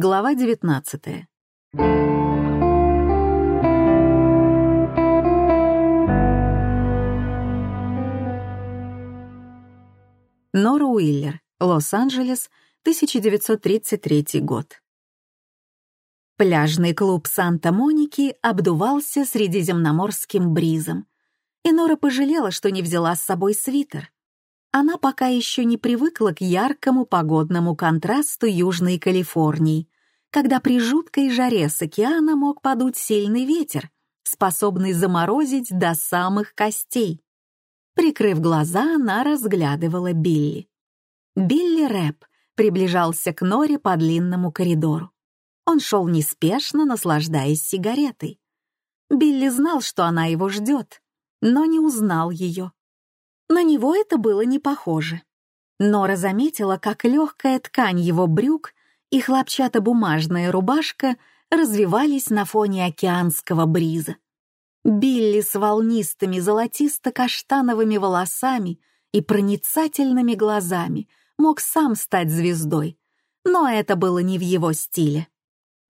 Глава 19. Нора Уиллер, Лос-Анджелес, 1933 год. Пляжный клуб Санта-Моники обдувался средиземноморским бризом, и Нора пожалела, что не взяла с собой свитер. Она пока еще не привыкла к яркому погодному контрасту Южной Калифорнии, когда при жуткой жаре с океана мог подуть сильный ветер, способный заморозить до самых костей. Прикрыв глаза, она разглядывала Билли. Билли Рэп приближался к Норе по длинному коридору. Он шел неспешно, наслаждаясь сигаретой. Билли знал, что она его ждет, но не узнал ее. На него это было не похоже. Нора заметила, как легкая ткань его брюк и хлопчатобумажная рубашка развивались на фоне океанского бриза. Билли с волнистыми золотисто-каштановыми волосами и проницательными глазами мог сам стать звездой, но это было не в его стиле.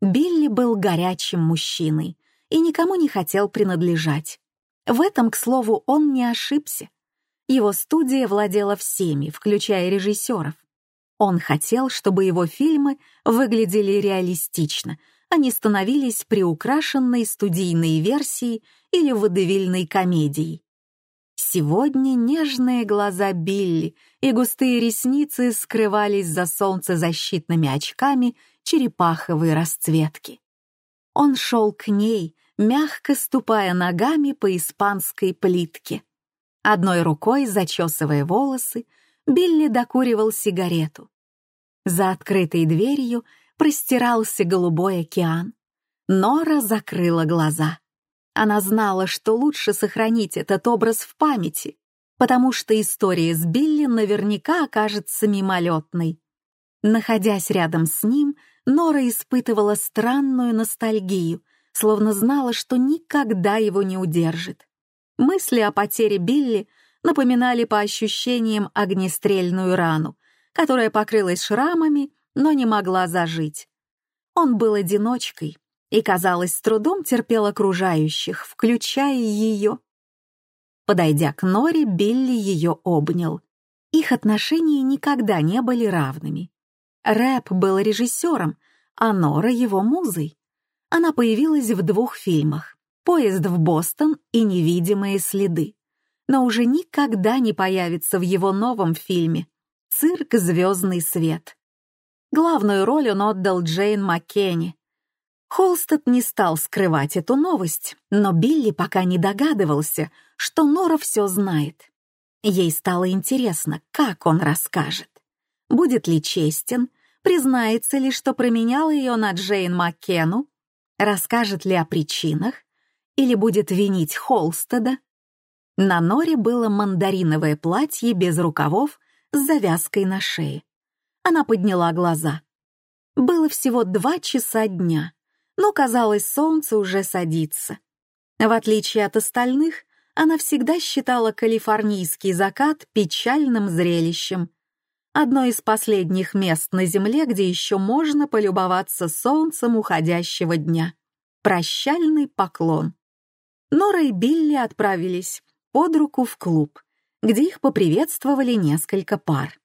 Билли был горячим мужчиной и никому не хотел принадлежать. В этом, к слову, он не ошибся. Его студия владела всеми, включая режиссеров. Он хотел, чтобы его фильмы выглядели реалистично, а не становились приукрашенной студийной версией или водевильной комедией. Сегодня нежные глаза Билли и густые ресницы скрывались за солнцезащитными очками черепаховой расцветки. Он шел к ней, мягко ступая ногами по испанской плитке. Одной рукой, зачесывая волосы, Билли докуривал сигарету. За открытой дверью простирался голубой океан. Нора закрыла глаза. Она знала, что лучше сохранить этот образ в памяти, потому что история с Билли наверняка окажется мимолетной. Находясь рядом с ним, Нора испытывала странную ностальгию, словно знала, что никогда его не удержит. Мысли о потере Билли напоминали по ощущениям огнестрельную рану, которая покрылась шрамами, но не могла зажить. Он был одиночкой и, казалось, с трудом терпел окружающих, включая ее. Подойдя к Норе, Билли ее обнял. Их отношения никогда не были равными. Рэп был режиссером, а Нора — его музой. Она появилась в двух фильмах «Поезд в Бостон» и «Невидимые следы», но уже никогда не появится в его новом фильме «Цирк Звездный свет». Главную роль он отдал Джейн Маккенни. Холстед не стал скрывать эту новость, но Билли пока не догадывался, что Нора все знает. Ей стало интересно, как он расскажет. Будет ли честен, признается ли, что променял ее на Джейн Маккену, расскажет ли о причинах или будет винить Холстеда. На Норе было мандариновое платье без рукавов с завязкой на шее. Она подняла глаза. Было всего два часа дня, но, казалось, солнце уже садится. В отличие от остальных, она всегда считала калифорнийский закат печальным зрелищем. Одно из последних мест на Земле, где еще можно полюбоваться солнцем уходящего дня. Прощальный поклон. Нора и Билли отправились под руку в клуб, где их поприветствовали несколько пар.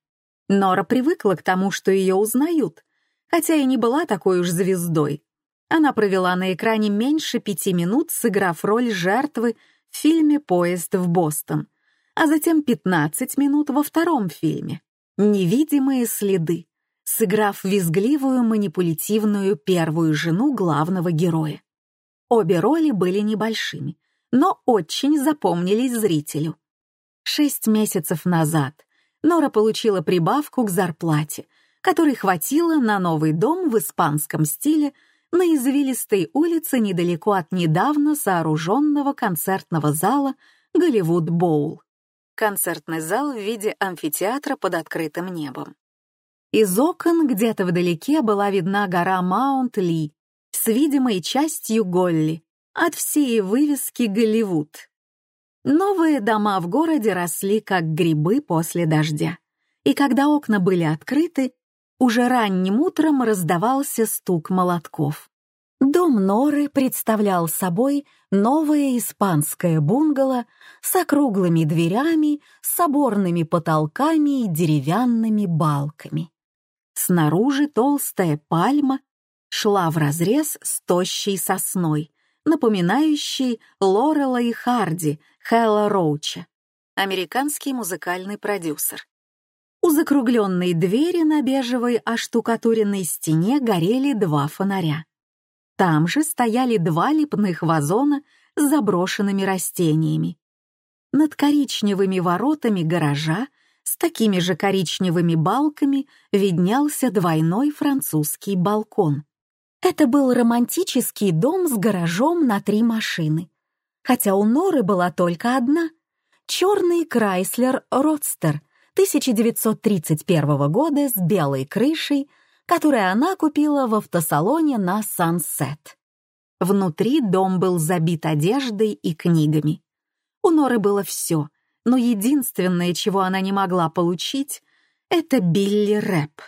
Нора привыкла к тому, что ее узнают, хотя и не была такой уж звездой. Она провела на экране меньше пяти минут, сыграв роль жертвы в фильме «Поезд в Бостон», а затем 15 минут во втором фильме «Невидимые следы», сыграв визгливую манипулятивную первую жену главного героя. Обе роли были небольшими, но очень запомнились зрителю. Шесть месяцев назад Нора получила прибавку к зарплате, которой хватило на новый дом в испанском стиле на извилистой улице недалеко от недавно сооруженного концертного зала «Голливуд Боул». Концертный зал в виде амфитеатра под открытым небом. Из окон где-то вдалеке была видна гора Маунт-Ли с видимой частью Голли от всей вывески «Голливуд». Новые дома в городе росли как грибы после дождя, и когда окна были открыты, уже ранним утром раздавался стук молотков. Дом Норы представлял собой новое испанское бунгало с округлыми дверями, соборными потолками и деревянными балками. Снаружи толстая пальма шла вразрез с тощей сосной, напоминающей Лорела и Харди Хэлла Роуча, американский музыкальный продюсер. У закругленной двери на бежевой оштукатуренной стене горели два фонаря. Там же стояли два лепных вазона с заброшенными растениями. Над коричневыми воротами гаража с такими же коричневыми балками виднелся двойной французский балкон. Это был романтический дом с гаражом на три машины. Хотя у Норы была только одна — черный Крайслер Родстер 1931 года с белой крышей — который она купила в автосалоне на Сансет. Внутри дом был забит одеждой и книгами. У Норы было все, но единственное, чего она не могла получить, это Билли Рэп.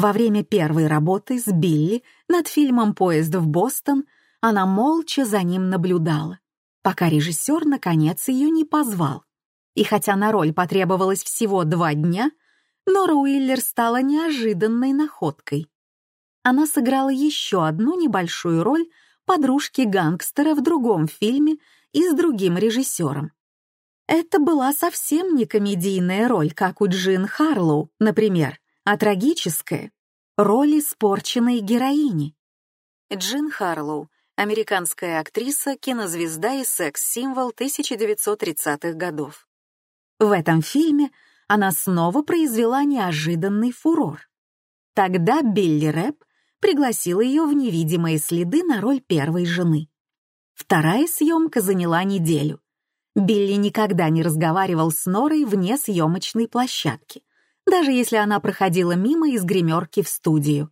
Во время первой работы с Билли над фильмом «Поезд в Бостон» она молча за ним наблюдала, пока режиссер наконец ее не позвал. И хотя на роль потребовалось всего два дня, Нора Уиллер стала неожиданной находкой. Она сыграла еще одну небольшую роль подружки гангстера в другом фильме и с другим режиссером. Это была совсем не комедийная роль, как у Джин Харлоу, например, а трагическая — роль испорченной героини. Джин Харлоу — американская актриса, кинозвезда и секс-символ 1930-х годов. В этом фильме — она снова произвела неожиданный фурор. Тогда Билли Рэп пригласила ее в невидимые следы на роль первой жены. Вторая съемка заняла неделю. Билли никогда не разговаривал с Норой вне съемочной площадки, даже если она проходила мимо из гримерки в студию.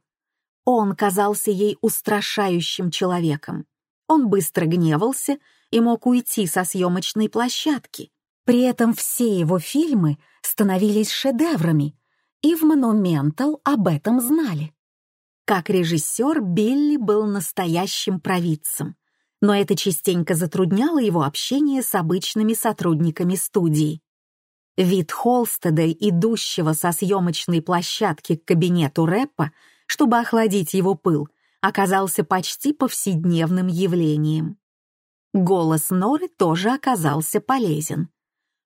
Он казался ей устрашающим человеком. Он быстро гневался и мог уйти со съемочной площадки. При этом все его фильмы становились шедеврами, и в «Монументал» об этом знали. Как режиссер Билли был настоящим провидцем, но это частенько затрудняло его общение с обычными сотрудниками студии. Вид Холстеда, идущего со съемочной площадки к кабинету рэпа, чтобы охладить его пыл, оказался почти повседневным явлением. Голос Норы тоже оказался полезен.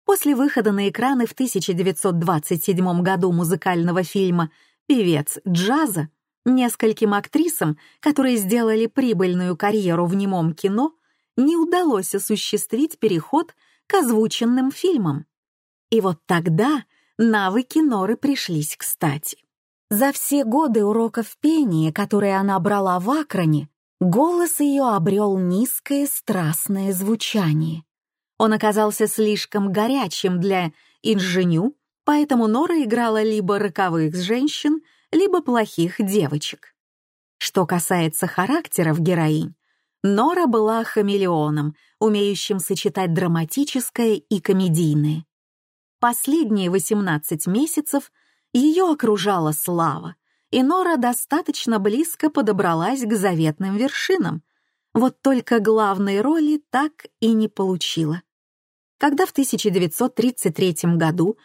После выхода на экраны в 1927 году музыкального фильма «Певец джаза» нескольким актрисам, которые сделали прибыльную карьеру в немом кино, не удалось осуществить переход к озвученным фильмам. И вот тогда навыки Норы пришлись кстати. За все годы уроков пения, которые она брала в Акроне, голос ее обрел низкое страстное звучание. Он оказался слишком горячим для инженю, поэтому Нора играла либо роковых женщин, либо плохих девочек. Что касается характеров героинь, Нора была хамелеоном, умеющим сочетать драматическое и комедийное. Последние 18 месяцев ее окружала слава, и Нора достаточно близко подобралась к заветным вершинам, вот только главной роли так и не получила когда в 1933 году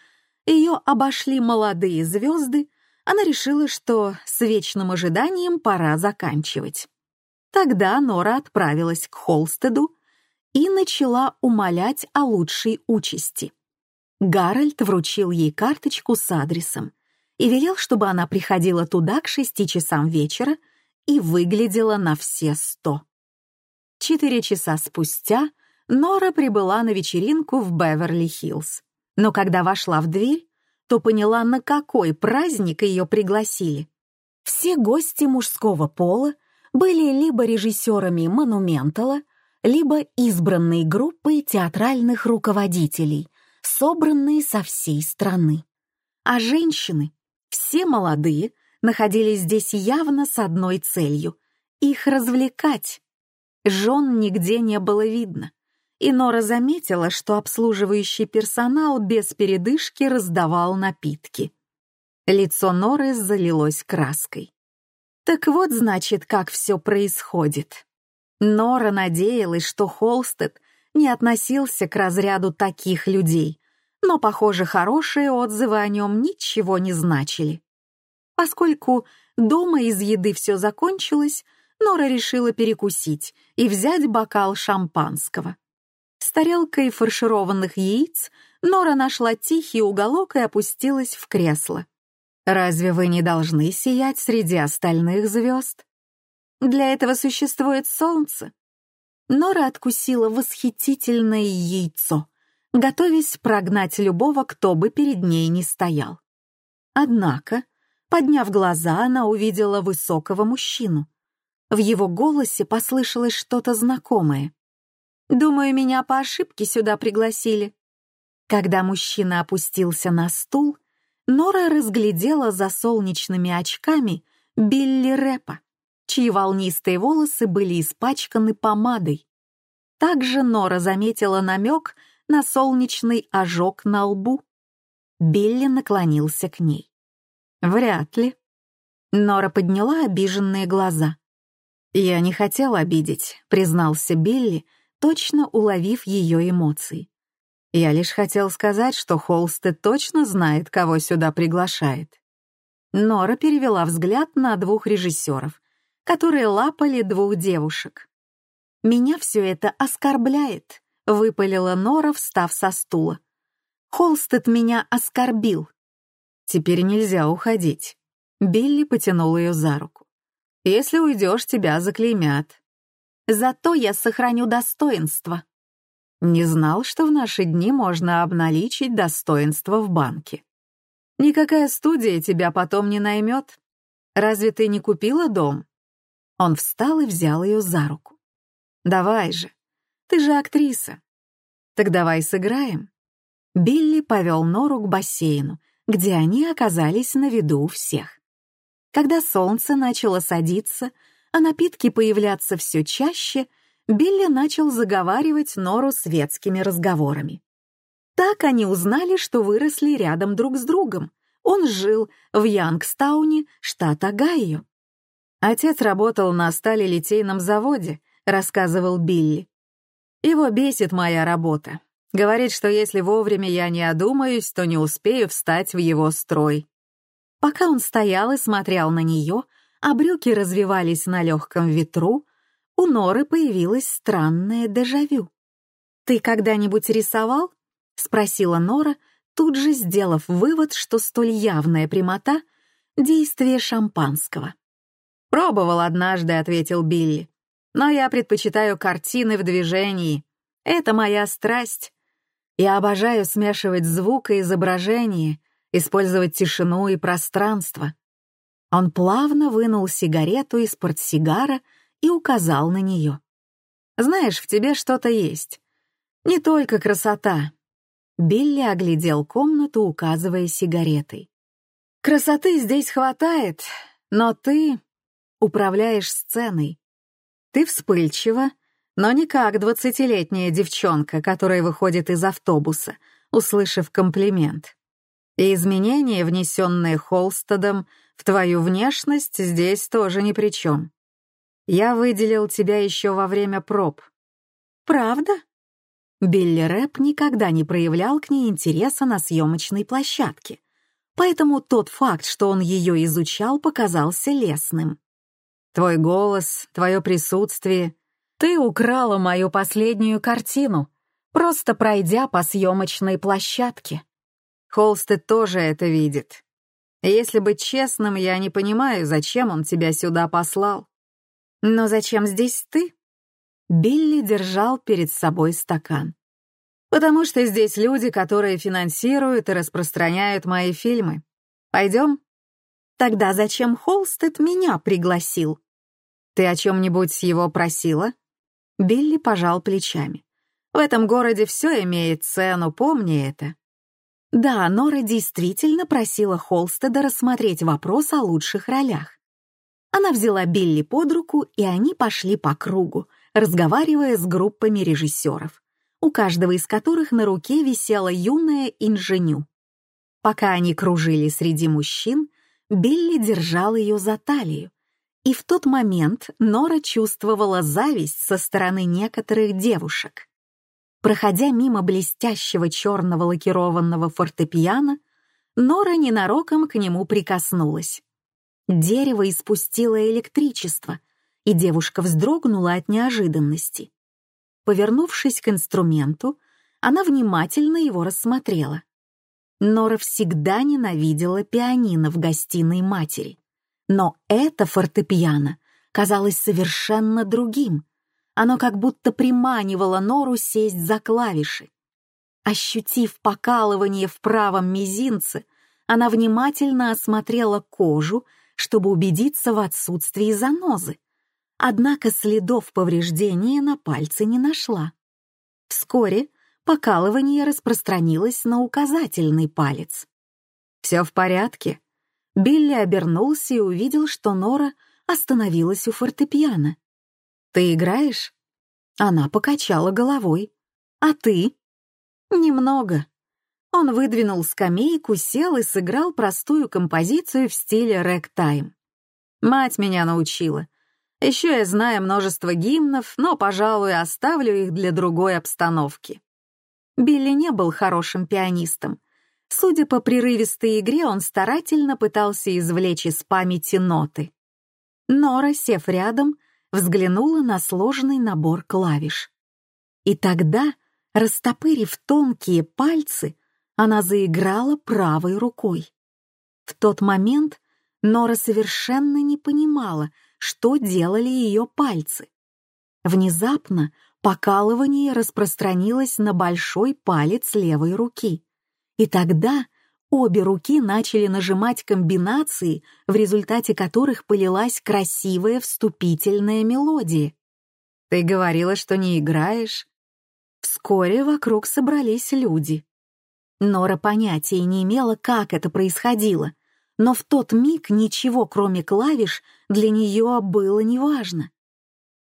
ее обошли молодые звезды, она решила, что с вечным ожиданием пора заканчивать. Тогда Нора отправилась к Холстеду и начала умолять о лучшей участи. Гарольд вручил ей карточку с адресом и велел, чтобы она приходила туда к шести часам вечера и выглядела на все сто. Четыре часа спустя Нора прибыла на вечеринку в Беверли-Хиллз. Но когда вошла в дверь, то поняла, на какой праздник ее пригласили. Все гости мужского пола были либо режиссерами «Монументала», либо избранной группой театральных руководителей, собранные со всей страны. А женщины, все молодые, находились здесь явно с одной целью — их развлекать. Жен нигде не было видно и Нора заметила, что обслуживающий персонал без передышки раздавал напитки. Лицо Норы залилось краской. Так вот, значит, как все происходит. Нора надеялась, что Холстед не относился к разряду таких людей, но, похоже, хорошие отзывы о нем ничего не значили. Поскольку дома из еды все закончилось, Нора решила перекусить и взять бокал шампанского. С тарелкой фаршированных яиц Нора нашла тихий уголок и опустилась в кресло. «Разве вы не должны сиять среди остальных звезд? Для этого существует солнце». Нора откусила восхитительное яйцо, готовясь прогнать любого, кто бы перед ней не стоял. Однако, подняв глаза, она увидела высокого мужчину. В его голосе послышалось что-то знакомое. «Думаю, меня по ошибке сюда пригласили». Когда мужчина опустился на стул, Нора разглядела за солнечными очками Билли Рэпа, чьи волнистые волосы были испачканы помадой. Также Нора заметила намек на солнечный ожог на лбу. Билли наклонился к ней. «Вряд ли». Нора подняла обиженные глаза. «Я не хотел обидеть», — признался Билли, точно уловив ее эмоции. «Я лишь хотел сказать, что Холстед точно знает, кого сюда приглашает». Нора перевела взгляд на двух режиссеров, которые лапали двух девушек. «Меня все это оскорбляет», — выпалила Нора, встав со стула. «Холстед меня оскорбил». «Теперь нельзя уходить». Билли потянул ее за руку. Если уйдешь, тебя заклеймят. Зато я сохраню достоинство. Не знал, что в наши дни можно обналичить достоинство в банке. Никакая студия тебя потом не наймет. Разве ты не купила дом? Он встал и взял ее за руку. Давай же, ты же актриса. Так давай сыграем. Билли повел Нору к бассейну, где они оказались на виду у всех. Когда солнце начало садиться, а напитки появляться все чаще, Билли начал заговаривать Нору светскими разговорами. Так они узнали, что выросли рядом друг с другом. Он жил в Янгстауне, штат Огайо. Отец работал на сталелитейном заводе, рассказывал Билли. Его бесит моя работа. Говорит, что если вовремя я не одумаюсь, то не успею встать в его строй. Пока он стоял и смотрел на нее, а брюки развивались на легком ветру, у Норы появилось странное дежавю. «Ты когда-нибудь рисовал?» — спросила Нора, тут же сделав вывод, что столь явная прямота — действие шампанского. «Пробовал однажды», — ответил Билли. «Но я предпочитаю картины в движении. Это моя страсть. Я обожаю смешивать звук и изображение, использовать тишину и пространство. Он плавно вынул сигарету из портсигара и указал на нее. «Знаешь, в тебе что-то есть. Не только красота». Билли оглядел комнату, указывая сигаретой. «Красоты здесь хватает, но ты управляешь сценой. Ты вспыльчива, но не как двадцатилетняя девчонка, которая выходит из автобуса, услышав комплимент. И изменения, внесенные Холстедом в твою внешность, здесь тоже ни при чем. Я выделил тебя еще во время проб. Правда? Билли Рэп никогда не проявлял к ней интереса на съемочной площадке, поэтому тот факт, что он ее изучал, показался лесным. Твой голос, твое присутствие. Ты украла мою последнюю картину, просто пройдя по съемочной площадке. Холстед тоже это видит. Если быть честным, я не понимаю, зачем он тебя сюда послал. Но зачем здесь ты? Билли держал перед собой стакан. Потому что здесь люди, которые финансируют и распространяют мои фильмы. Пойдем? Тогда зачем Холстед меня пригласил? Ты о чем-нибудь его просила? Билли пожал плечами. В этом городе все имеет цену, помни это. Да, Нора действительно просила Холстеда рассмотреть вопрос о лучших ролях. Она взяла Билли под руку, и они пошли по кругу, разговаривая с группами режиссеров, у каждого из которых на руке висела юная инженю. Пока они кружили среди мужчин, Билли держал ее за талию, и в тот момент Нора чувствовала зависть со стороны некоторых девушек. Проходя мимо блестящего черного лакированного фортепиано, Нора ненароком к нему прикоснулась. Дерево испустило электричество, и девушка вздрогнула от неожиданности. Повернувшись к инструменту, она внимательно его рассмотрела. Нора всегда ненавидела пианино в гостиной матери. Но это фортепиано казалось совершенно другим. Оно как будто приманивало Нору сесть за клавиши. Ощутив покалывание в правом мизинце, она внимательно осмотрела кожу, чтобы убедиться в отсутствии занозы. Однако следов повреждения на пальце не нашла. Вскоре покалывание распространилось на указательный палец. «Все в порядке?» Билли обернулся и увидел, что Нора остановилась у фортепиано. «Ты играешь?» Она покачала головой. «А ты?» «Немного». Он выдвинул скамейку, сел и сыграл простую композицию в стиле рэк-тайм. «Мать меня научила. Еще я знаю множество гимнов, но, пожалуй, оставлю их для другой обстановки». Билли не был хорошим пианистом. Судя по прерывистой игре, он старательно пытался извлечь из памяти ноты. Нора, сев рядом, взглянула на сложный набор клавиш. И тогда, растопырив тонкие пальцы, она заиграла правой рукой. В тот момент Нора совершенно не понимала, что делали ее пальцы. Внезапно покалывание распространилось на большой палец левой руки. И тогда обе руки начали нажимать комбинации, в результате которых полилась красивая вступительная мелодия. «Ты говорила, что не играешь?» Вскоре вокруг собрались люди. Нора понятия не имела, как это происходило, но в тот миг ничего, кроме клавиш, для нее было неважно.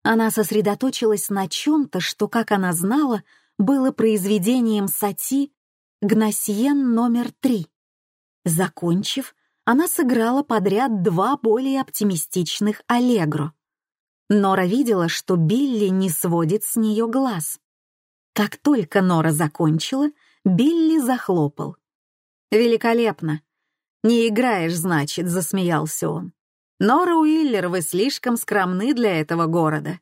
Она сосредоточилась на чем-то, что, как она знала, было произведением Сати «Гнасьен номер три». Закончив, она сыграла подряд два более оптимистичных «Аллегро». Нора видела, что Билли не сводит с нее глаз. Как только Нора закончила, Билли захлопал. «Великолепно! Не играешь, значит», — засмеялся он. «Нора Уиллер, вы слишком скромны для этого города».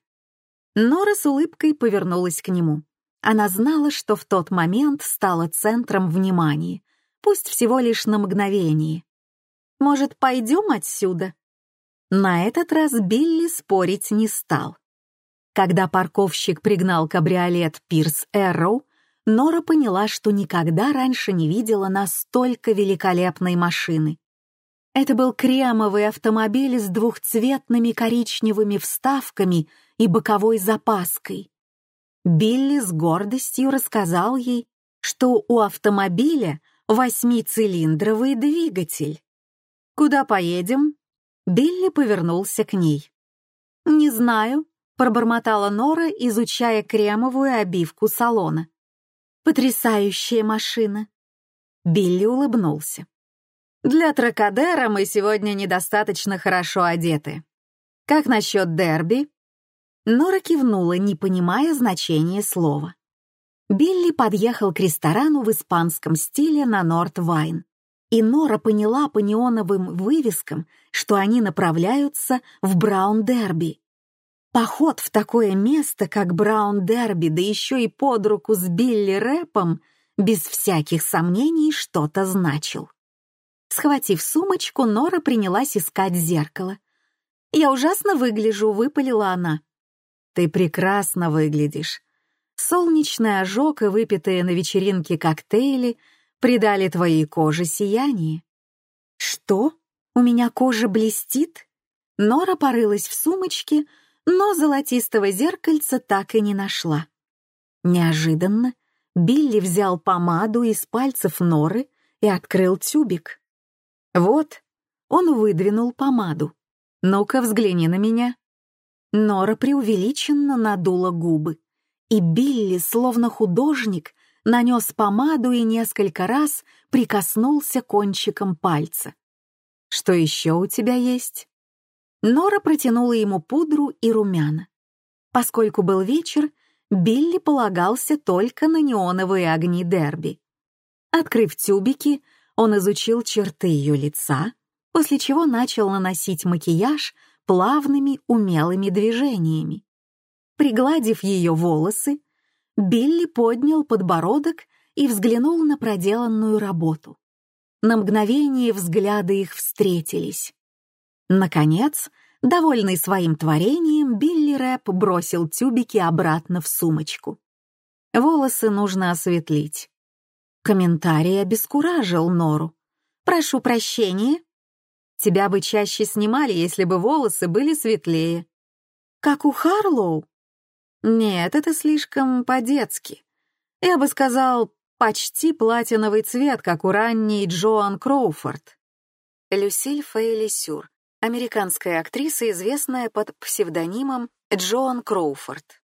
Нора с улыбкой повернулась к нему. Она знала, что в тот момент стала центром внимания, пусть всего лишь на мгновение. «Может, пойдем отсюда?» На этот раз Билли спорить не стал. Когда парковщик пригнал кабриолет Пирс Эрроу, Нора поняла, что никогда раньше не видела настолько великолепной машины. Это был кремовый автомобиль с двухцветными коричневыми вставками и боковой запаской. Билли с гордостью рассказал ей, что у автомобиля восьмицилиндровый двигатель. «Куда поедем?» Билли повернулся к ней. «Не знаю», — пробормотала Нора, изучая кремовую обивку салона. «Потрясающая машина». Билли улыбнулся. Для Тракадера мы сегодня недостаточно хорошо одеты. Как насчет дерби?» Нора кивнула, не понимая значения слова. Билли подъехал к ресторану в испанском стиле на Норт-Вайн. И Нора поняла по неоновым вывескам, что они направляются в Браун-Дерби. Поход в такое место, как Браун-Дерби, да еще и под руку с Билли Рэпом, без всяких сомнений что-то значил. Схватив сумочку, Нора принялась искать зеркало. «Я ужасно выгляжу», — выпалила она. «Ты прекрасно выглядишь. Солнечный ожог и выпитые на вечеринке коктейли придали твоей коже сияние». «Что? У меня кожа блестит?» Нора порылась в сумочке, но золотистого зеркальца так и не нашла. Неожиданно Билли взял помаду из пальцев Норы и открыл тюбик. «Вот», — он выдвинул помаду. «Ну-ка, взгляни на меня». Нора преувеличенно надула губы, и Билли, словно художник, нанес помаду и несколько раз прикоснулся кончиком пальца. «Что еще у тебя есть?» Нора протянула ему пудру и румяна. Поскольку был вечер, Билли полагался только на неоновые огни Дерби. Открыв тюбики, он изучил черты ее лица, после чего начал наносить макияж плавными умелыми движениями. Пригладив ее волосы, Билли поднял подбородок и взглянул на проделанную работу. На мгновение взгляды их встретились. Наконец, довольный своим творением, Билли Рэп бросил тюбики обратно в сумочку. Волосы нужно осветлить. Комментарий обескуражил Нору. «Прошу прощения. Тебя бы чаще снимали, если бы волосы были светлее». «Как у Харлоу?» «Нет, это слишком по-детски. Я бы сказал, почти платиновый цвет, как у ранней Джоан Кроуфорд». Люсиль Фейли Сюр, американская актриса, известная под псевдонимом Джоан Кроуфорд.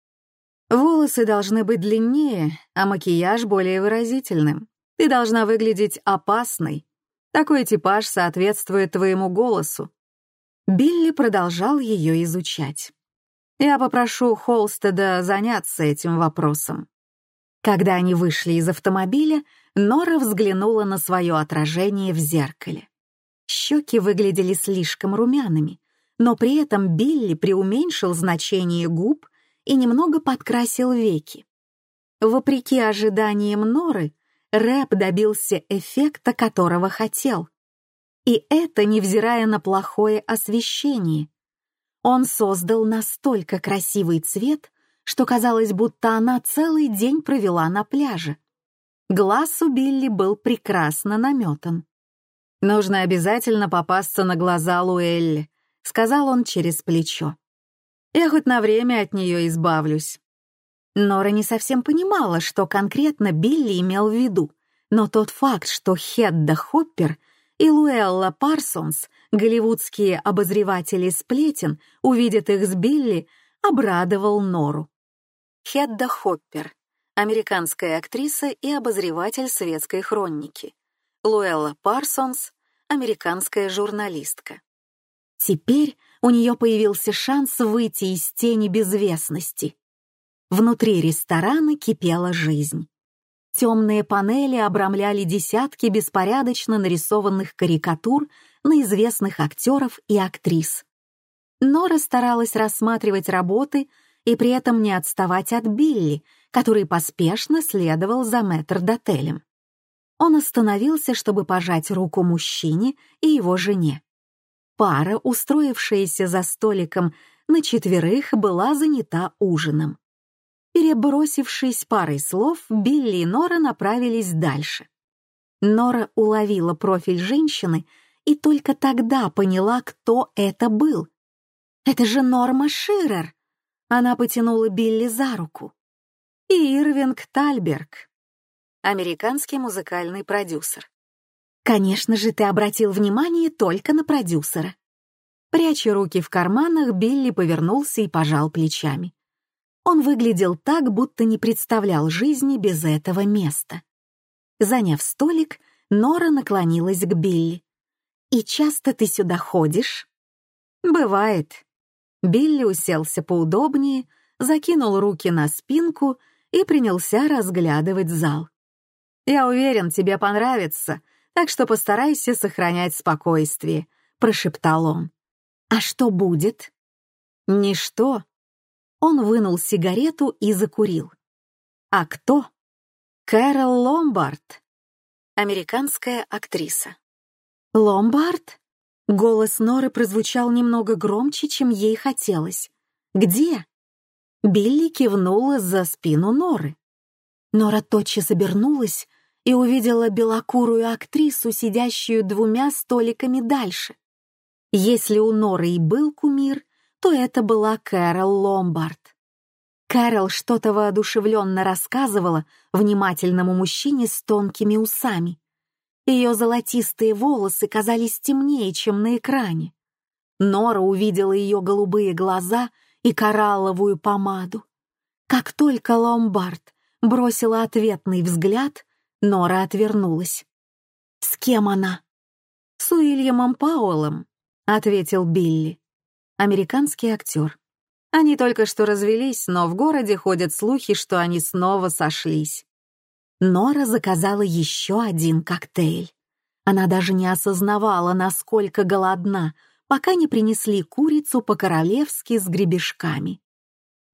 Волосы должны быть длиннее, а макияж более выразительным. Ты должна выглядеть опасной. Такой типаж соответствует твоему голосу. Билли продолжал ее изучать. Я попрошу Холстеда заняться этим вопросом. Когда они вышли из автомобиля, Нора взглянула на свое отражение в зеркале. Щеки выглядели слишком румяными, но при этом Билли преуменьшил значение губ и немного подкрасил веки. Вопреки ожиданиям Норы, Рэп добился эффекта, которого хотел. И это невзирая на плохое освещение — он создал настолько красивый цвет, что казалось, будто она целый день провела на пляже. Глаз у Билли был прекрасно наметан. «Нужно обязательно попасться на глаза Луэлли», — сказал он через плечо. «Я хоть на время от нее избавлюсь». Нора не совсем понимала, что конкретно Билли имел в виду, но тот факт, что Хедда Хоппер и Луэлла Парсонс голливудские обозреватели сплетен увидят их с Билли, обрадовал Нору. Хедда Хоппер, американская актриса и обозреватель светской хроники. Луэлла Парсонс, американская журналистка. Теперь у нее появился шанс выйти из тени безвестности. Внутри ресторана кипела жизнь. Темные панели обрамляли десятки беспорядочно нарисованных карикатур на известных актеров и актрис. Нора старалась рассматривать работы и при этом не отставать от Билли, который поспешно следовал за мэтр-дотелем. Он остановился, чтобы пожать руку мужчине и его жене. Пара, устроившаяся за столиком на четверых, была занята ужином. Перебросившись парой слов, Билли и Нора направились дальше. Нора уловила профиль женщины и только тогда поняла, кто это был. «Это же Норма Ширер!» Она потянула Билли за руку. И Ирвинг Тальберг, американский музыкальный продюсер. «Конечно же, ты обратил внимание только на продюсера». Пряча руки в карманах, Билли повернулся и пожал плечами. Он выглядел так, будто не представлял жизни без этого места. Заняв столик, Нора наклонилась к Билли. «И часто ты сюда ходишь?» «Бывает». Билли уселся поудобнее, закинул руки на спинку и принялся разглядывать зал. «Я уверен, тебе понравится, так что постарайся сохранять спокойствие», — прошептал он. «А что будет?» «Ничто». Он вынул сигарету и закурил. «А кто?» «Кэрол Ломбард, американская актриса». «Ломбард?» Голос Норы прозвучал немного громче, чем ей хотелось. «Где?» Билли кивнула за спину Норы. Нора тотчас обернулась и увидела белокурую актрису, сидящую двумя столиками дальше. Если у Норы и был кумир, то это была Кэрол Ломбард. Кэрол что-то воодушевленно рассказывала внимательному мужчине с тонкими усами. Ее золотистые волосы казались темнее, чем на экране. Нора увидела ее голубые глаза и коралловую помаду. Как только Ломбард бросила ответный взгляд, Нора отвернулась. «С кем она?» «С Уильямом Пауэллом», — ответил Билли. Американский актер. Они только что развелись, но в городе ходят слухи, что они снова сошлись. Нора заказала еще один коктейль. Она даже не осознавала, насколько голодна, пока не принесли курицу по-королевски с гребешками.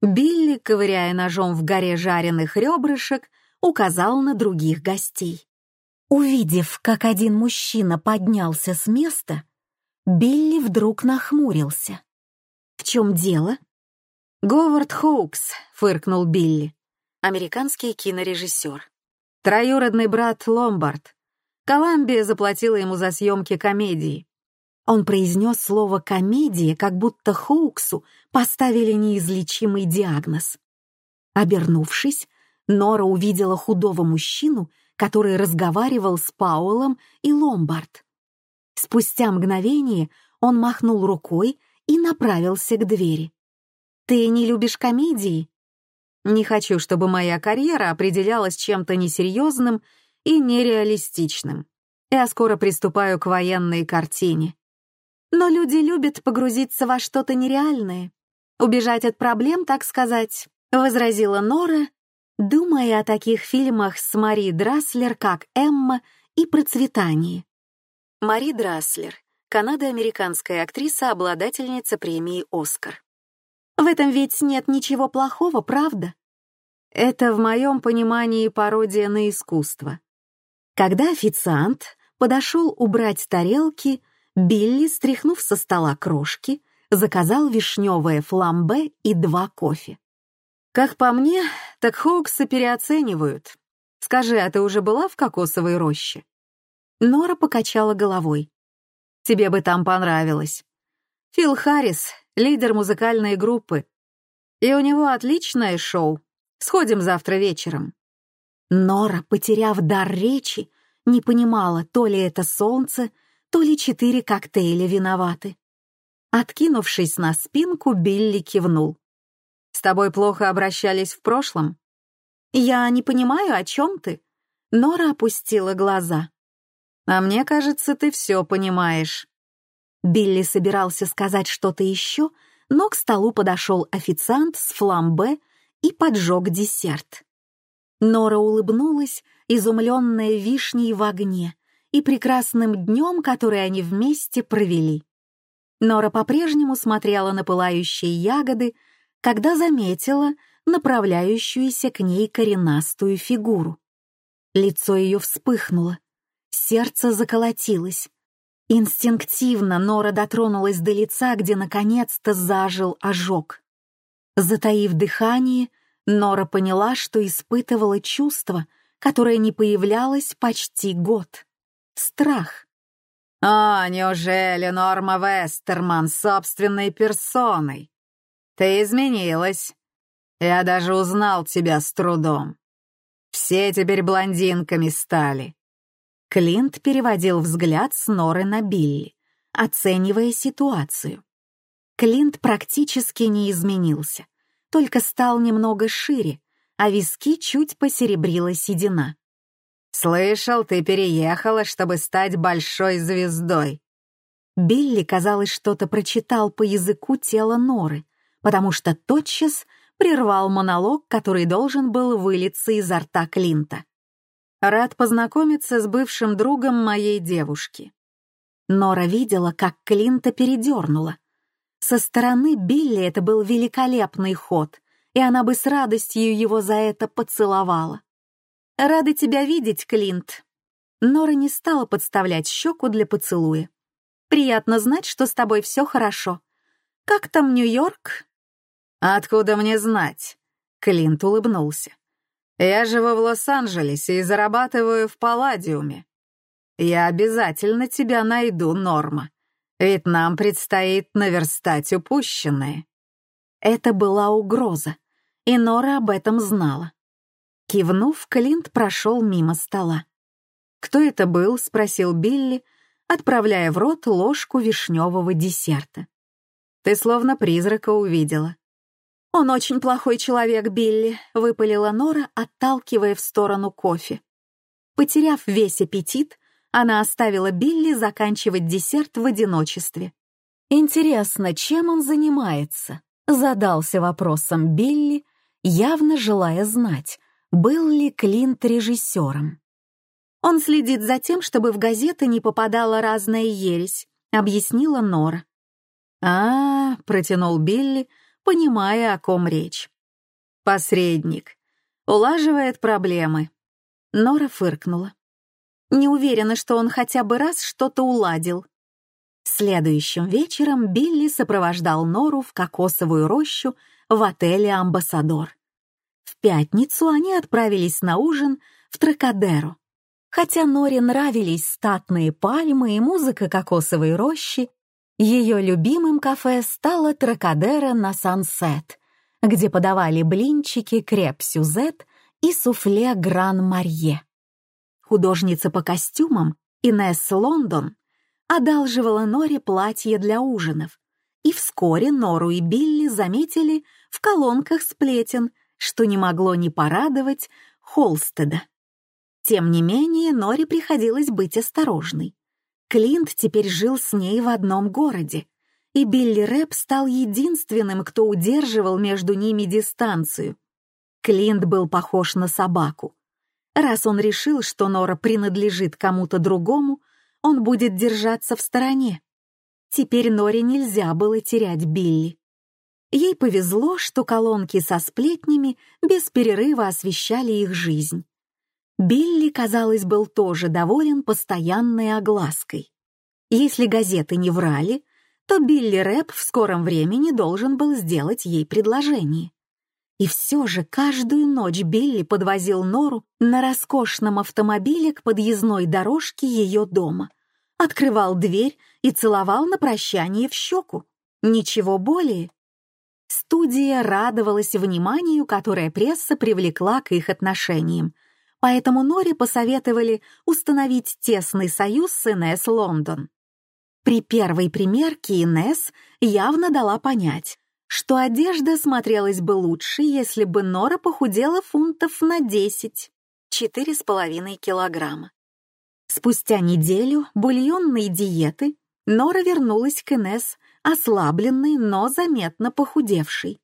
Билли, ковыряя ножом в горе жареных ребрышек, указал на других гостей. Увидев, как один мужчина поднялся с места, Билли вдруг нахмурился. «В чем дело?» «Говард Хоукс», — фыркнул Билли, американский кинорежиссер. Троюродный брат Ломбард. Коламбия заплатила ему за съемки комедии. Он произнес слово «комедия», как будто Хоуксу поставили неизлечимый диагноз. Обернувшись, Нора увидела худого мужчину, который разговаривал с Паулом и Ломбард. Спустя мгновение он махнул рукой и направился к двери. «Ты не любишь комедии?» «Не хочу, чтобы моя карьера определялась чем-то несерьезным и нереалистичным. Я скоро приступаю к военной картине. Но люди любят погрузиться во что-то нереальное. Убежать от проблем, так сказать, возразила Нора, думая о таких фильмах с Мари Драслер, как «Эмма» и «Процветание». Мари Драслер, канадо-американская актриса, обладательница премии «Оскар». В этом ведь нет ничего плохого, правда? Это, в моем понимании, пародия на искусство. Когда официант подошел убрать тарелки, Билли, стряхнув со стола крошки, заказал вишневое фламбе и два кофе. Как по мне, так Хоуксы переоценивают. Скажи, а ты уже была в кокосовой роще? Нора покачала головой. Тебе бы там понравилось. Фил Харрис — лидер музыкальной группы. И у него отличное шоу. Сходим завтра вечером. Нора, потеряв дар речи, не понимала, то ли это солнце, то ли четыре коктейля виноваты. Откинувшись на спинку, Билли кивнул. «С тобой плохо обращались в прошлом?» «Я не понимаю, о чем ты?» Нора опустила глаза. «А мне кажется, ты все понимаешь». Билли собирался сказать что-то еще, но к столу подошел официант с фламбе и поджег десерт. Нора улыбнулась, изумленная вишней в огне, и прекрасным днем, который они вместе провели. Нора по-прежнему смотрела на пылающие ягоды, когда заметила направляющуюся к ней коренастую фигуру. Лицо ее вспыхнуло, сердце заколотилось. Инстинктивно Нора дотронулась до лица, где наконец-то зажил ожог. Затаив дыхание, Нора поняла, что испытывала чувство, которое не появлялось почти год страх. «А, неужели Норма Вестерман собственной персоной? Ты изменилась. Я даже узнал тебя с трудом. Все теперь блондинками стали». Клинт переводил взгляд с Норы на Билли, оценивая ситуацию. Клинт практически не изменился, только стал немного шире, а виски чуть посеребрила седина. «Слышал, ты переехала, чтобы стать большой звездой». Билли, казалось, что-то прочитал по языку тела Норы, потому что тотчас прервал монолог, который должен был вылиться изо рта Клинта. «Рад познакомиться с бывшим другом моей девушки». Нора видела, как Клинта передернула. Со стороны Билли это был великолепный ход, и она бы с радостью его за это поцеловала. «Рада тебя видеть, Клинт». Нора не стала подставлять щеку для поцелуя. «Приятно знать, что с тобой все хорошо. Как там Нью-Йорк?» «Откуда мне знать?» Клинт улыбнулся. «Я живу в Лос-Анджелесе и зарабатываю в Палладиуме. Я обязательно тебя найду, Норма, ведь нам предстоит наверстать упущенное». Это была угроза, и Нора об этом знала. Кивнув, Клинт прошел мимо стола. «Кто это был?» — спросил Билли, отправляя в рот ложку вишневого десерта. «Ты словно призрака увидела». «Он очень плохой человек, Билли», — выпалила Нора, отталкивая в сторону кофе. Потеряв весь аппетит, она оставила Билли заканчивать десерт в одиночестве. «Интересно, чем он занимается?» — задался вопросом Билли, явно желая знать, был ли Клинт режиссером. «Он следит за тем, чтобы в газеты не попадала разная ересь», — объяснила Нора. а, -а, протянул Билли, понимая, о ком речь. «Посредник. Улаживает проблемы». Нора фыркнула. Не уверена, что он хотя бы раз что-то уладил. Следующим вечером Билли сопровождал Нору в кокосовую рощу в отеле «Амбассадор». В пятницу они отправились на ужин в Тракадеро. Хотя Норе нравились статные пальмы и музыка кокосовой рощи, ее любимым кафе стало Тракадеро на Сансет, где подавали блинчики креп-сюзет и суфле Гран-Марье. Художница по костюмам Инесс Лондон одалживала Норе платье для ужинов, и вскоре Нору и Билли заметили в колонках сплетен, что не могло не порадовать Холстеда. Тем не менее, Норе приходилось быть осторожной. Клинт теперь жил с ней в одном городе, и Билли Рэп стал единственным, кто удерживал между ними дистанцию. Клинт был похож на собаку. Раз он решил, что Нора принадлежит кому-то другому, он будет держаться в стороне. Теперь Норе нельзя было терять Билли. Ей повезло, что колонки со сплетнями без перерыва освещали их жизнь. Билли, казалось, был тоже доволен постоянной оглаской. Если газеты не врали, то Билли Рэп в скором времени должен был сделать ей предложение. И все же каждую ночь Билли подвозил Нору на роскошном автомобиле к подъездной дорожке ее дома, открывал дверь и целовал на прощание в щеку. Ничего более. Студия радовалась вниманию, которое пресса привлекла к их отношениям, поэтому Норе посоветовали установить тесный союз с Инесс Лондон. При первой примерке Инесс явно дала понять, что одежда смотрелась бы лучше, если бы Нора похудела фунтов на 10, 4,5 килограмма. Спустя неделю бульонной диеты Нора вернулась к Инесс, ослабленной, но заметно похудевшей.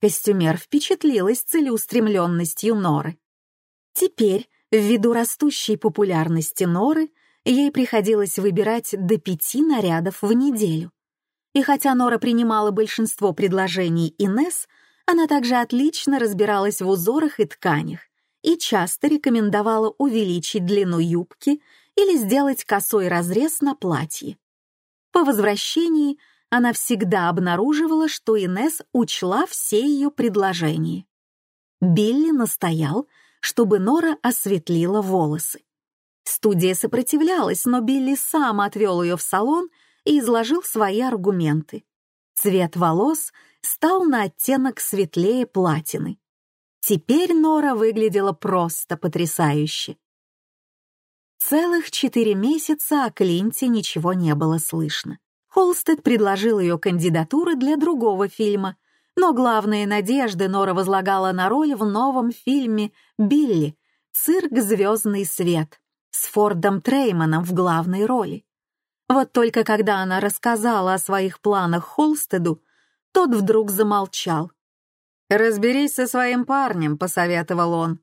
Костюмер впечатлилась целеустремленностью Норы. Теперь, ввиду растущей популярности Норы, ей приходилось выбирать до пяти нарядов в неделю. И хотя Нора принимала большинство предложений Инес, она также отлично разбиралась в узорах и тканях и часто рекомендовала увеличить длину юбки или сделать косой разрез на платье. По возвращении она всегда обнаруживала, что Инес учла все ее предложения. Билли настоял, чтобы Нора осветлила волосы. Студия сопротивлялась, но Билли сам отвел ее в салон и изложил свои аргументы. Цвет волос стал на оттенок светлее платины. Теперь Нора выглядела просто потрясающе. Целых четыре месяца о Клинте ничего не было слышно. Холстед предложил ее кандидатуры для другого фильма, но главные надежды Нора возлагала на роль в новом фильме «Билли. Цирк «Звездный свет» с Фордом Трейманом в главной роли. Вот только когда она рассказала о своих планах Холстеду, тот вдруг замолчал. «Разберись со своим парнем», — посоветовал он.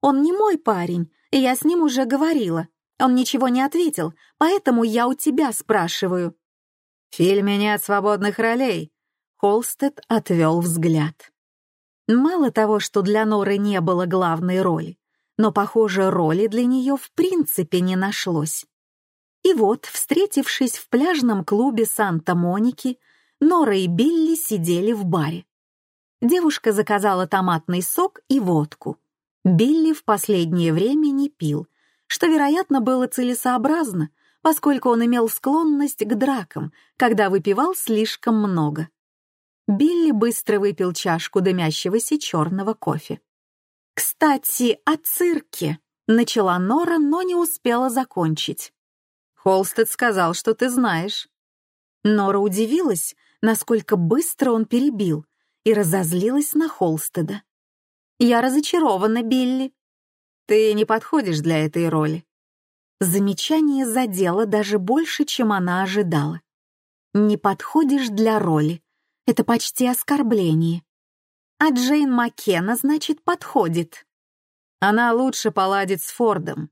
«Он не мой парень, и я с ним уже говорила. Он ничего не ответил, поэтому я у тебя спрашиваю». «В фильме нет свободных ролей», — Холстед отвел взгляд. Мало того, что для Норы не было главной роли, но, похоже, роли для нее в принципе не нашлось. И вот, встретившись в пляжном клубе Санта-Моники, Нора и Билли сидели в баре. Девушка заказала томатный сок и водку. Билли в последнее время не пил, что, вероятно, было целесообразно, поскольку он имел склонность к дракам, когда выпивал слишком много. Билли быстро выпил чашку дымящегося черного кофе. «Кстати, о цирке», — начала Нора, но не успела закончить. Холстед сказал, что ты знаешь». Нора удивилась, насколько быстро он перебил, и разозлилась на Холстеда. «Я разочарована, Билли. Ты не подходишь для этой роли». Замечание задело даже больше, чем она ожидала. «Не подходишь для роли. Это почти оскорбление. А Джейн Маккена, значит, подходит. Она лучше поладит с Фордом.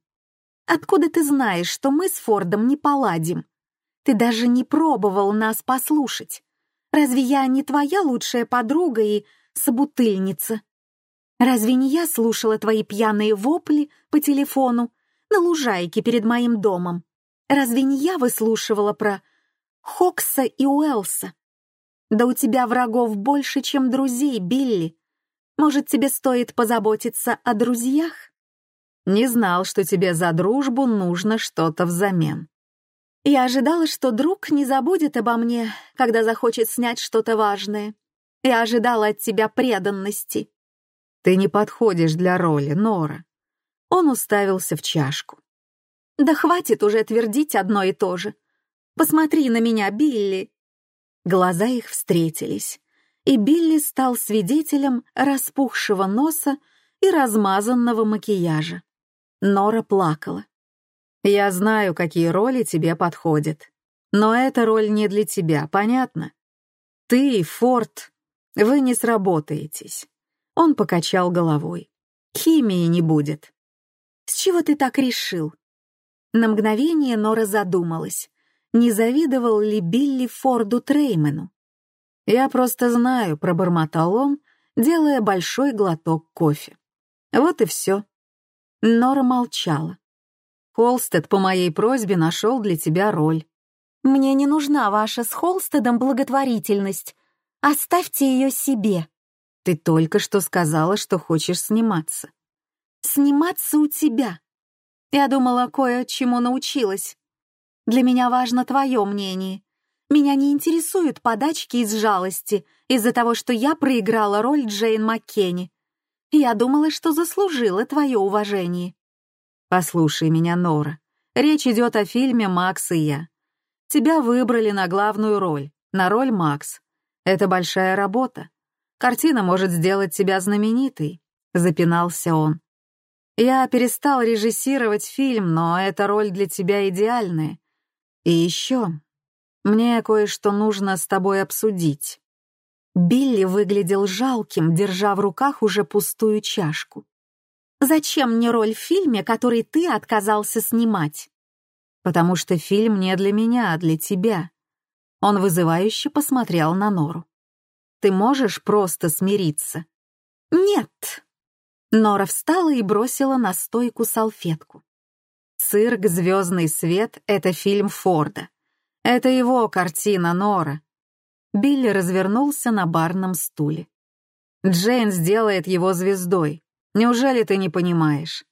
Откуда ты знаешь, что мы с Фордом не поладим? Ты даже не пробовал нас послушать. Разве я не твоя лучшая подруга и собутыльница? Разве не я слушала твои пьяные вопли по телефону на лужайке перед моим домом? Разве не я выслушивала про Хокса и Уэлса? Да у тебя врагов больше, чем друзей, Билли. Может, тебе стоит позаботиться о друзьях? Не знал, что тебе за дружбу нужно что-то взамен. Я ожидала, что друг не забудет обо мне, когда захочет снять что-то важное. Я ожидала от тебя преданности. Ты не подходишь для роли, Нора. Он уставился в чашку. Да хватит уже твердить одно и то же. Посмотри на меня, Билли. Глаза их встретились, и Билли стал свидетелем распухшего носа и размазанного макияжа. Нора плакала. «Я знаю, какие роли тебе подходят, но эта роль не для тебя, понятно? Ты и Форд, вы не сработаетесь». Он покачал головой. «Химии не будет». «С чего ты так решил?» На мгновение Нора задумалась не завидовал ли Билли Форду Треймену. «Я просто знаю», — пробормотал он, делая большой глоток кофе. Вот и все. Нора молчала. «Холстед по моей просьбе нашел для тебя роль». «Мне не нужна ваша с Холстедом благотворительность. Оставьте ее себе». «Ты только что сказала, что хочешь сниматься». «Сниматься у тебя. Я думала, кое-чему научилась. Для меня важно твое мнение. Меня не интересуют подачки из жалости из-за того, что я проиграла роль Джейн Маккенни. Я думала, что заслужила твое уважение. Послушай меня, Нора. Речь идет о фильме «Макс и я». Тебя выбрали на главную роль, на роль Макс. Это большая работа. Картина может сделать тебя знаменитой, запинался он. Я перестал режиссировать фильм, но эта роль для тебя идеальная. И еще, мне кое-что нужно с тобой обсудить. Билли выглядел жалким, держа в руках уже пустую чашку. «Зачем мне роль в фильме, который ты отказался снимать?» «Потому что фильм не для меня, а для тебя». Он вызывающе посмотрел на Нору. «Ты можешь просто смириться?» «Нет». Нора встала и бросила на стойку салфетку. «Цирк «Звездный свет» — это фильм Форда. Это его картина, Нора. Билли развернулся на барном стуле. Джейн сделает его звездой. Неужели ты не понимаешь?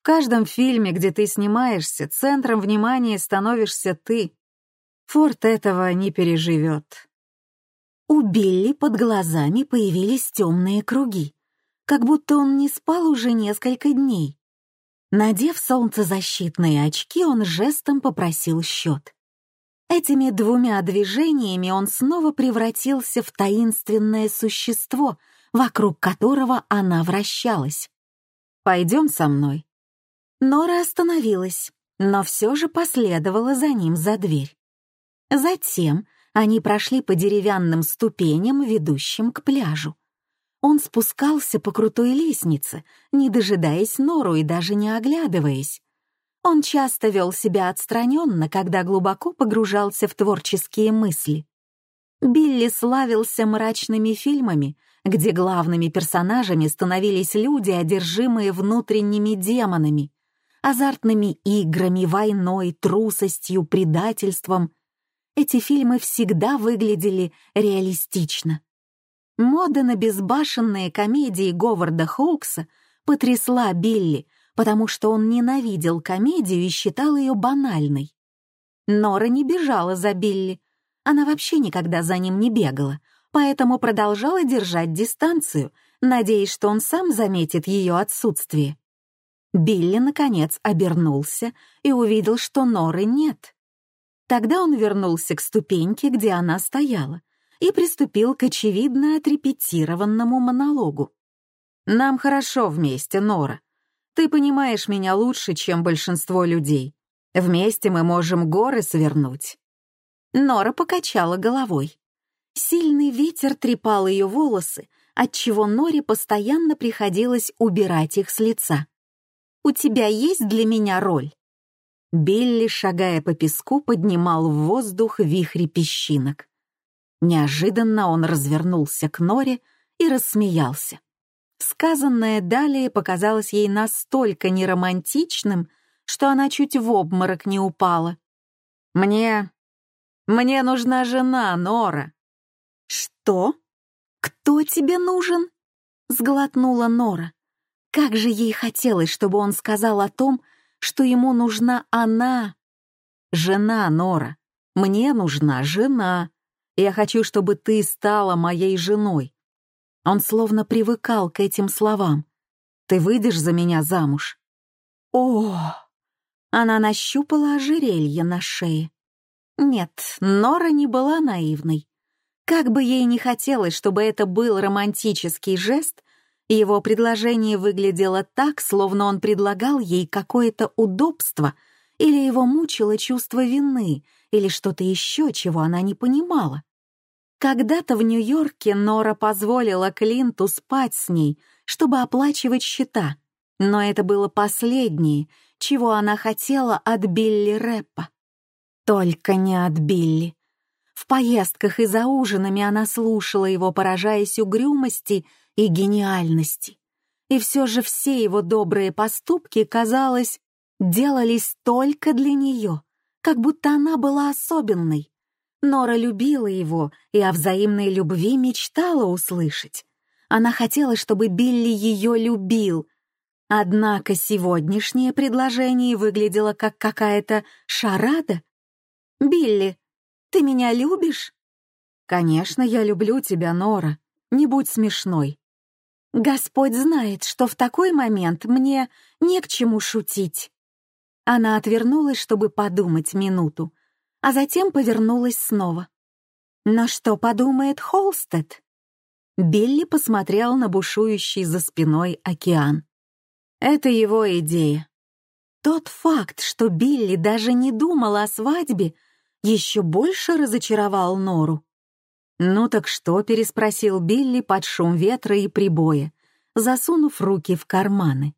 В каждом фильме, где ты снимаешься, центром внимания становишься ты. Форд этого не переживет. У Билли под глазами появились темные круги, как будто он не спал уже несколько дней. Надев солнцезащитные очки, он жестом попросил счет. Этими двумя движениями он снова превратился в таинственное существо, вокруг которого она вращалась. «Пойдем со мной». Нора остановилась, но все же последовала за ним за дверь. Затем они прошли по деревянным ступеням, ведущим к пляжу. Он спускался по крутой лестнице, не дожидаясь Нору и даже не оглядываясь. Он часто вел себя отстраненно, когда глубоко погружался в творческие мысли. Билли славился мрачными фильмами, где главными персонажами становились люди, одержимые внутренними демонами, азартными играми, войной, трусостью, предательством. Эти фильмы всегда выглядели реалистично. Мода на безбашенные комедии Говарда Хоукса потрясла Билли, потому что он ненавидел комедию и считал ее банальной. Нора не бежала за Билли. Она вообще никогда за ним не бегала, поэтому продолжала держать дистанцию, надеясь, что он сам заметит ее отсутствие. Билли, наконец, обернулся и увидел, что Норы нет. Тогда он вернулся к ступеньке, где она стояла, и приступил к очевидно отрепетированному монологу. «Нам хорошо вместе, Нора. Ты понимаешь меня лучше, чем большинство людей. Вместе мы можем горы свернуть». Нора покачала головой. Сильный ветер трепал ее волосы, отчего Норе постоянно приходилось убирать их с лица. «У тебя есть для меня роль?» Билли, шагая по песку, поднимал в воздух вихри песчинок. Неожиданно он развернулся к Норе и рассмеялся. Сказанное далее показалось ей настолько неромантичным, что она чуть в обморок не упала. «Мне... мне нужна жена, Нора». «Что? Кто тебе нужен?» — сглотнула Нора. Как же ей хотелось, чтобы он сказал о том, что ему нужна она. «Жена, Нора, мне нужна жена. Я хочу, чтобы ты стала моей женой». Он словно привыкал к этим словам. «Ты выйдешь за меня замуж?» «О!» Она нащупала ожерелье на шее. Нет, Нора не была наивной. Как бы ей не хотелось, чтобы это был романтический жест, его предложение выглядело так, словно он предлагал ей какое-то удобство, или его мучило чувство вины, или что-то еще, чего она не понимала. Когда-то в Нью-Йорке Нора позволила Клинту спать с ней, чтобы оплачивать счета, но это было последнее, чего она хотела от Билли Рэппа. Только не от Билли. В поездках и за ужинами она слушала его, поражаясь угрюмости и гениальности. И все же все его добрые поступки, казалось, делались только для нее, как будто она была особенной. Нора любила его и о взаимной любви мечтала услышать. Она хотела, чтобы Билли ее любил. Однако сегодняшнее предложение выглядело как какая-то шарада. «Билли, ты меня любишь?» «Конечно, я люблю тебя, Нора. Не будь смешной. Господь знает, что в такой момент мне не к чему шутить. Она отвернулась, чтобы подумать минуту, а затем повернулась снова. Но что подумает Холстед? Билли посмотрел на бушующий за спиной океан. Это его идея. Тот факт, что Билли даже не думал о свадьбе, еще больше разочаровал Нору. «Ну так что?» — переспросил Билли под шум ветра и прибоя, засунув руки в карманы.